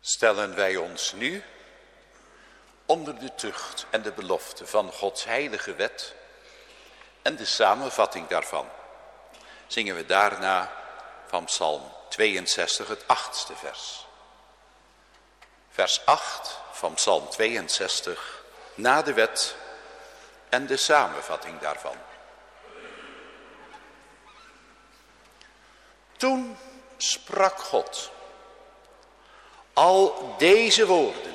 stellen wij ons nu onder de tucht en de belofte van Gods heilige wet en de samenvatting daarvan. Zingen we daarna van Psalm 62 het achtste vers. Vers 8 van Psalm 62 na de wet en de samenvatting daarvan. Toen sprak God al deze woorden.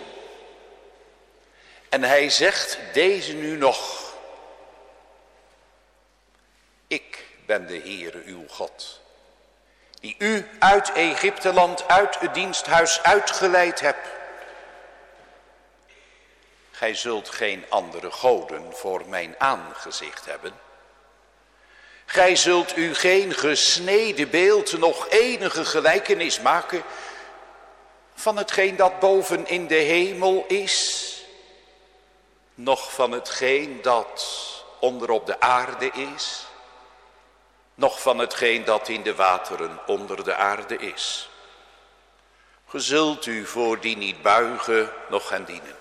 En hij zegt deze nu nog. Ik ben de Heere uw God. Die u uit Egypteland, uit het diensthuis uitgeleid hebt. Gij zult geen andere goden voor mijn aangezicht hebben. Gij zult u geen gesneden beeld, nog enige gelijkenis maken van hetgeen dat boven in de hemel is, nog van hetgeen dat onder op de aarde is, nog van hetgeen dat in de wateren onder de aarde is. Ge zult u voor die niet buigen, nog gaan dienen.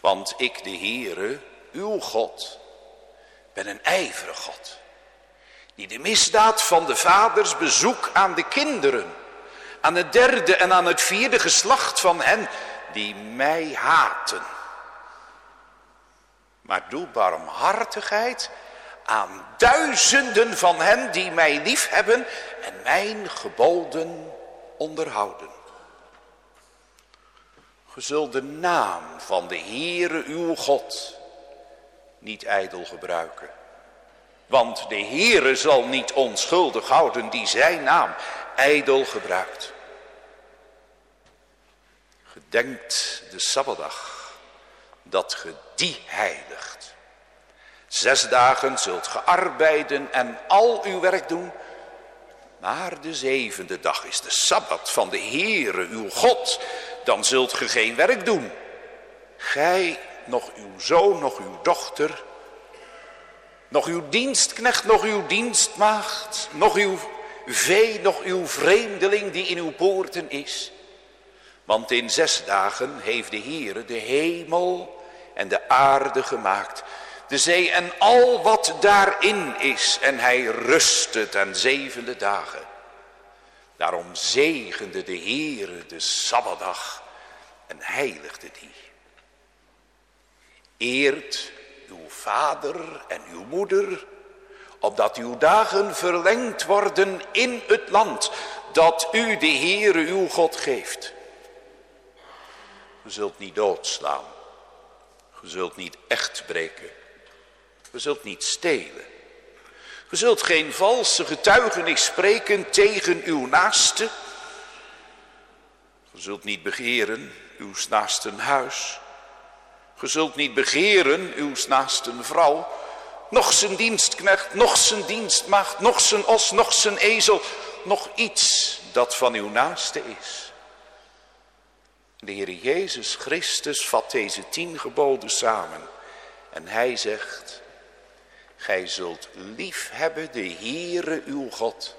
Want ik, de Heere, uw God, ben een ijverig God, die de misdaad van de vaders bezoek aan de kinderen aan het derde en aan het vierde geslacht van hen die mij haten. Maar doe barmhartigheid aan duizenden van hen die mij lief hebben en mijn geboden onderhouden. Ge zult de naam van de Heere uw God niet ijdel gebruiken. Want de Heere zal niet onschuldig houden die zijn naam ijdel gebruikt. Gedenkt de Sabbatdag, dat ge die heiligt. Zes dagen zult ge arbeiden en al uw werk doen, maar de zevende dag is de Sabbat van de Heere, uw God. Dan zult ge geen werk doen. Gij, nog uw zoon, nog uw dochter, nog uw dienstknecht, nog uw dienstmaagd, nog uw vee, nog uw vreemdeling die in uw poorten is. Want in zes dagen heeft de Heere de hemel en de aarde gemaakt, de zee en al wat daarin is. En hij rustte ten zevende dagen. Daarom zegende de Heere de Sabbatdag en heiligde die. Eert uw vader en uw moeder, opdat uw dagen verlengd worden in het land dat u de Heere uw God geeft. Je zult niet doodslaan. Je zult niet echt breken. Je zult niet stelen. Je zult geen valse getuigenis spreken tegen uw naaste. Je zult niet begeren uw naasten huis. Je zult niet begeren uw naasten vrouw. Nog zijn dienstknecht, nog zijn dienstmaagd, nog zijn os, nog zijn ezel. Nog iets dat van uw naaste is. De Heer Jezus Christus vat deze tien geboden samen. En hij zegt, gij zult lief hebben de Heere uw God.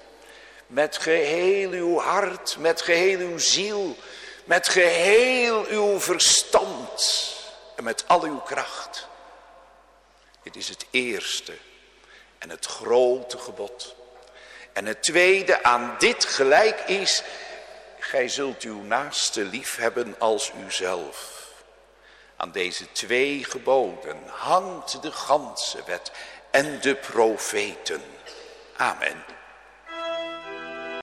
Met geheel uw hart, met geheel uw ziel, met geheel uw verstand en met al uw kracht. Dit is het eerste en het grote gebod. En het tweede aan dit gelijk is, Gij zult uw naaste lief hebben als uzelf. Aan deze twee geboden hangt de ganse wet en de profeten. Amen.